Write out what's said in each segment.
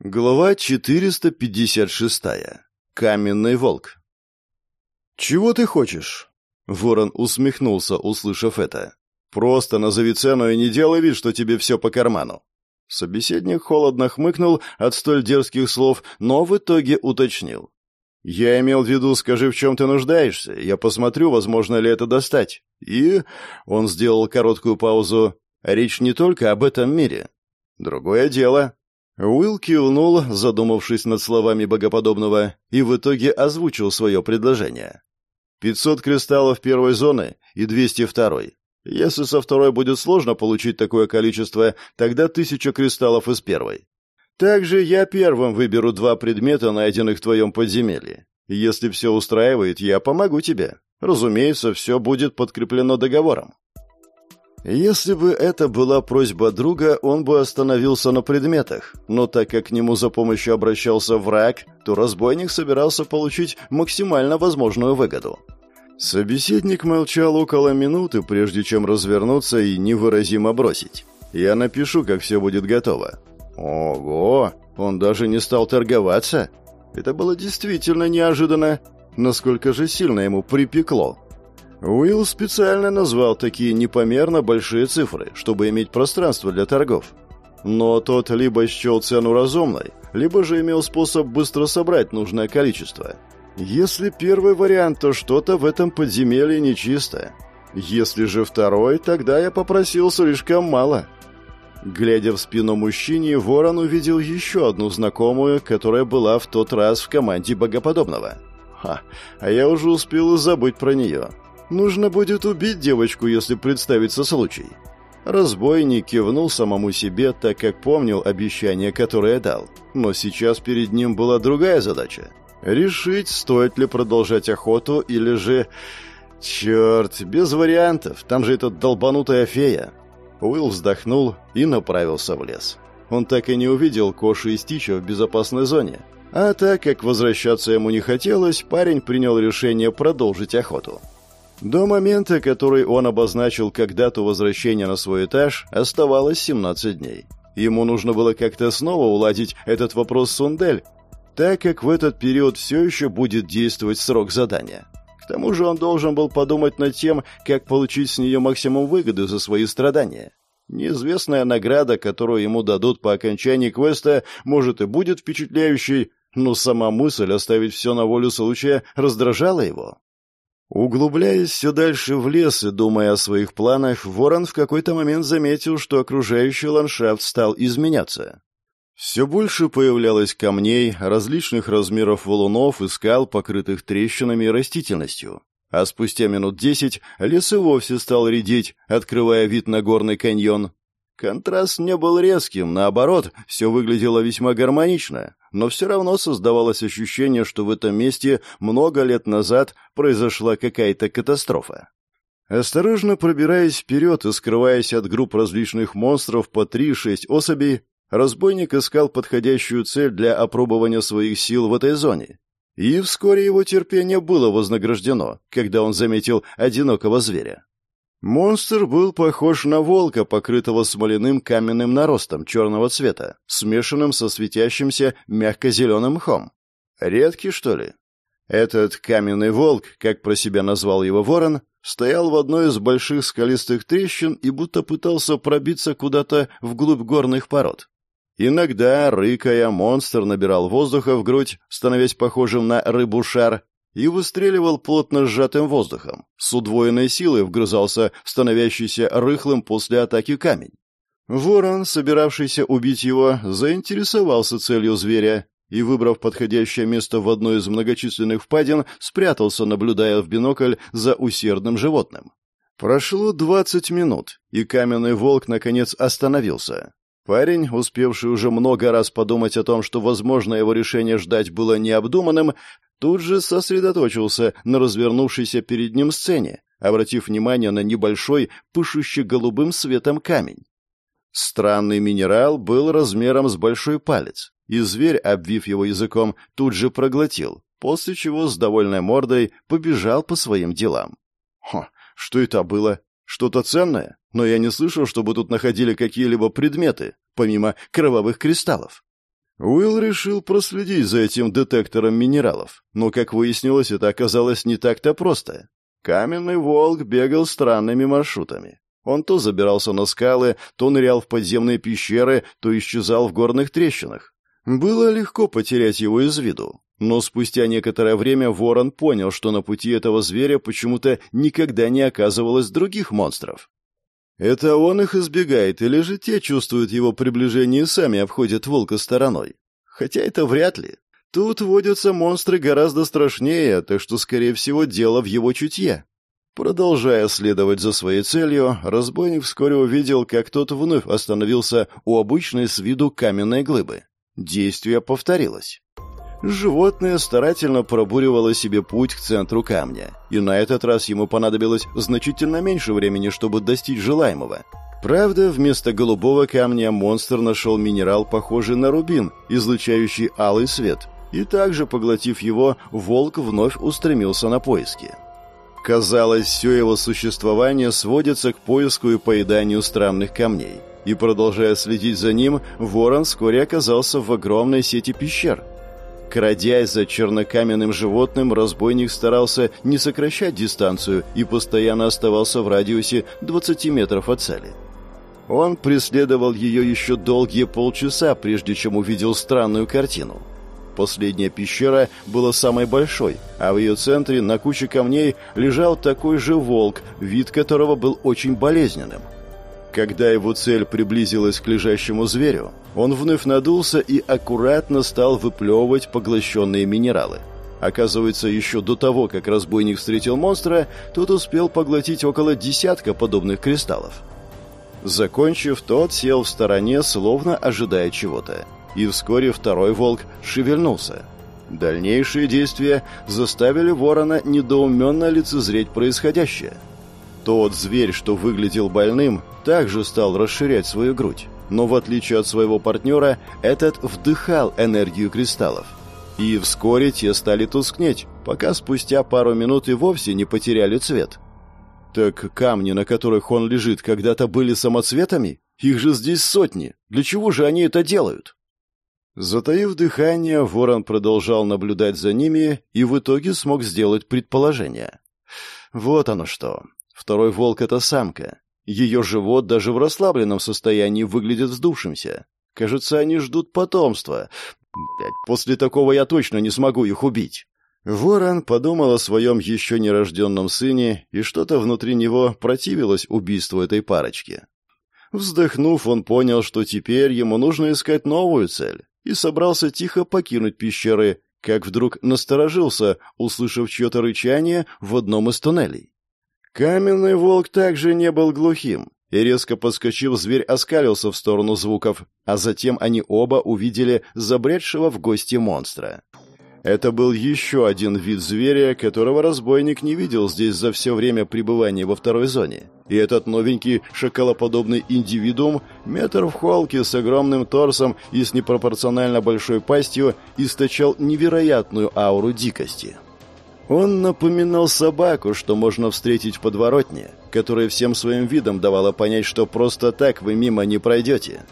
Глава 456. Каменный волк. «Чего ты хочешь?» Ворон усмехнулся, услышав это. «Просто назови цену и не делай вид, что тебе все по карману». Собеседник холодно хмыкнул от столь дерзких слов, но в итоге уточнил. «Я имел в виду, скажи, в чем ты нуждаешься, я посмотрю, возможно ли это достать». И он сделал короткую паузу. «Речь не только об этом мире. Другое дело, Уилл кивнул, задумавшись над словами богоподобного, и в итоге озвучил свое предложение. «Пятьсот кристаллов первой зоны и двести второй. Если со второй будет сложно получить такое количество, тогда тысяча кристаллов из первой. Также я первым выберу два предмета, найденных в твоем подземелье. Если все устраивает, я помогу тебе. Разумеется, все будет подкреплено договором». Если бы это была просьба друга, он бы остановился на предметах, но так как к нему за помощью обращался враг, то разбойник собирался получить максимально возможную выгоду. Собеседник молчал около минуты, прежде чем развернуться и невыразимо бросить. «Я напишу, как все будет готово». «Ого! Он даже не стал торговаться?» Это было действительно неожиданно. Насколько же сильно ему припекло. Уилл специально назвал такие непомерно большие цифры, чтобы иметь пространство для торгов. Но тот либо счел цену разумной, либо же имел способ быстро собрать нужное количество. Если первый вариант, то что-то в этом подземелье нечисто. Если же второй, тогда я попросил слишком мало. Глядя в спину мужчине, Ворон увидел еще одну знакомую, которая была в тот раз в команде Богоподобного. Ха, а я уже успел забыть про нее. Нужно будет убить девочку, если представится случай. Разбойник кивнул самому себе, так как помнил обещание, которое дал. Но сейчас перед ним была другая задача. Решить, стоит ли продолжать охоту или же... Черт, без вариантов, там же эта долбанутая фея. Уилл вздохнул и направился в лес. Он так и не увидел Коши и Стича в безопасной зоне. А так как возвращаться ему не хотелось, парень принял решение продолжить охоту. До момента, который он обозначил как дату возвращения на свой этаж, оставалось 17 дней. Ему нужно было как-то снова уладить этот вопрос с Сундель, так как в этот период все еще будет действовать срок задания. К тому же он должен был подумать над тем, как получить с нее максимум выгоды за свои страдания. Неизвестная награда, которую ему дадут по окончании квеста, может и будет впечатляющей, но сама мысль оставить все на волю случая раздражала его. Углубляясь все дальше в лес и думая о своих планах, Ворон в какой-то момент заметил, что окружающий ландшафт стал изменяться. Все больше появлялось камней, различных размеров валунов и скал, покрытых трещинами и растительностью. А спустя минут десять лес и вовсе стал редеть, открывая вид на горный каньон. Контраст не был резким, наоборот, все выглядело весьма гармонично, но все равно создавалось ощущение, что в этом месте много лет назад произошла какая-то катастрофа. Осторожно пробираясь вперед и скрываясь от групп различных монстров по три-шесть особей, разбойник искал подходящую цель для опробования своих сил в этой зоне. И вскоре его терпение было вознаграждено, когда он заметил одинокого зверя. Монстр был похож на волка, покрытого смоляным каменным наростом черного цвета, смешанным со светящимся мягко-зеленым мхом. Редкий, что ли? Этот каменный волк, как про себя назвал его ворон, стоял в одной из больших скалистых трещин и будто пытался пробиться куда-то вглубь горных пород. Иногда, рыкая, монстр набирал воздуха в грудь, становясь похожим на рыбу-шар, и выстреливал плотно сжатым воздухом. С удвоенной силой вгрызался становящийся рыхлым после атаки камень. Ворон, собиравшийся убить его, заинтересовался целью зверя и, выбрав подходящее место в одной из многочисленных впадин, спрятался, наблюдая в бинокль за усердным животным. Прошло двадцать минут, и каменный волк, наконец, остановился. Парень, успевший уже много раз подумать о том, что, возможно, его решение ждать было необдуманным, тут же сосредоточился на развернувшейся перед ним сцене, обратив внимание на небольшой, пышущий голубым светом камень. Странный минерал был размером с большой палец, и зверь, обвив его языком, тут же проглотил, после чего с довольной мордой побежал по своим делам. Хо, что это было? Что-то ценное? Но я не слышал, чтобы тут находили какие-либо предметы, помимо кровавых кристаллов. Уилл решил проследить за этим детектором минералов, но, как выяснилось, это оказалось не так-то просто. Каменный волк бегал странными маршрутами. Он то забирался на скалы, то нырял в подземные пещеры, то исчезал в горных трещинах. Было легко потерять его из виду, но спустя некоторое время Ворон понял, что на пути этого зверя почему-то никогда не оказывалось других монстров. Это он их избегает, или же те чувствуют его приближение и сами обходят волка стороной? Хотя это вряд ли. Тут водятся монстры гораздо страшнее, так что, скорее всего, дело в его чутье. Продолжая следовать за своей целью, разбойник вскоре увидел, как тот вновь остановился у обычной с виду каменной глыбы. Действие повторилось. Животное старательно пробуривало себе путь к центру камня, и на этот раз ему понадобилось значительно меньше времени, чтобы достичь желаемого. Правда, вместо голубого камня монстр нашел минерал, похожий на рубин, излучающий алый свет, и также, поглотив его, волк вновь устремился на поиски. Казалось, все его существование сводится к поиску и поеданию странных камней. И, продолжая следить за ним, ворон вскоре оказался в огромной сети пещер – Крадясь за чернокаменным животным, разбойник старался не сокращать дистанцию и постоянно оставался в радиусе 20 метров от цели. Он преследовал ее еще долгие полчаса, прежде чем увидел странную картину. Последняя пещера была самой большой, а в ее центре на куче камней лежал такой же волк, вид которого был очень болезненным – когда его цель приблизилась к лежащему зверю, он вновь надулся и аккуратно стал выплевывать поглощенные минералы. Оказывается, еще до того, как разбойник встретил монстра, тот успел поглотить около десятка подобных кристаллов. Закончив, тот сел в стороне, словно ожидая чего-то. И вскоре второй волк шевельнулся. Дальнейшие действия заставили ворона недоуменно лицезреть происходящее – тот зверь, что выглядел больным, также стал расширять свою грудь. Но в отличие от своего партнера, этот вдыхал энергию кристаллов. И вскоре те стали тускнеть, пока спустя пару минут и вовсе не потеряли цвет. Так камни, на которых он лежит, когда-то были самоцветами? Их же здесь сотни. Для чего же они это делают? Затаив дыхание, ворон продолжал наблюдать за ними и в итоге смог сделать предположение. Вот оно что. Второй волк — это самка. Ее живот даже в расслабленном состоянии выглядит вздувшимся. Кажется, они ждут потомства. Блять, после такого я точно не смогу их убить. Ворон подумал о своем еще нерожденном сыне, и что-то внутри него противилось убийству этой парочки. Вздохнув, он понял, что теперь ему нужно искать новую цель, и собрался тихо покинуть пещеры, как вдруг насторожился, услышав чье-то рычание в одном из туннелей. Каменный волк также не был глухим, и резко подскочив, зверь оскалился в сторону звуков, а затем они оба увидели забредшего в гости монстра. Это был еще один вид зверя, которого разбойник не видел здесь за все время пребывания во второй зоне. И этот новенький шакалоподобный индивидуум, метр в холке с огромным торсом и с непропорционально большой пастью, источал невероятную ауру дикости. Он напоминал собаку, что можно встретить в подворотне, которая всем своим видом давала понять, что просто так вы мимо не пройдете.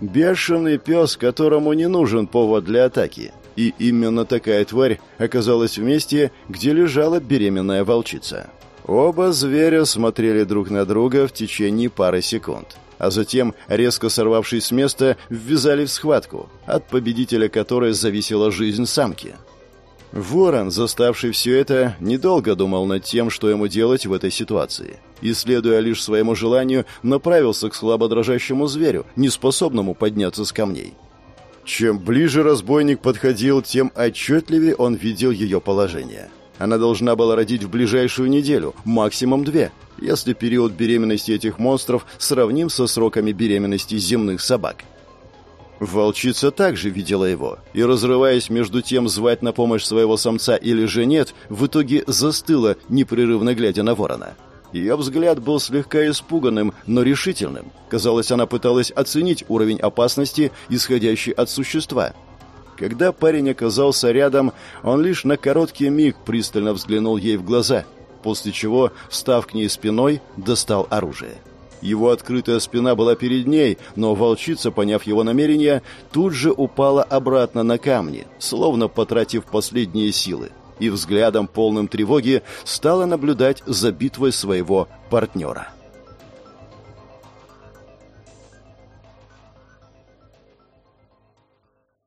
Бешеный пес, которому не нужен повод для атаки. И именно такая тварь оказалась в месте, где лежала беременная волчица. Оба зверя смотрели друг на друга в течение пары секунд. А затем, резко сорвавшись с места, ввязали в схватку, от победителя которой зависела жизнь самки. Ворон, заставший все это, недолго думал над тем, что ему делать в этой ситуации. И, следуя лишь своему желанию, направился к слабо дрожащему зверю, неспособному подняться с камней. Чем ближе разбойник подходил, тем отчетливее он видел ее положение. Она должна была родить в ближайшую неделю, максимум две, если период беременности этих монстров сравним со сроками беременности земных собак. Волчица также видела его, и, разрываясь между тем, звать на помощь своего самца или же нет, в итоге застыла, непрерывно глядя на ворона. Ее взгляд был слегка испуганным, но решительным. Казалось, она пыталась оценить уровень опасности, исходящий от существа. Когда парень оказался рядом, он лишь на короткий миг пристально взглянул ей в глаза, после чего, встав к ней спиной, достал оружие. Его открытая спина была перед ней, но волчица, поняв его намерение, тут же упала обратно на камни, словно потратив последние силы, и взглядом полным тревоги стала наблюдать за битвой своего партнера.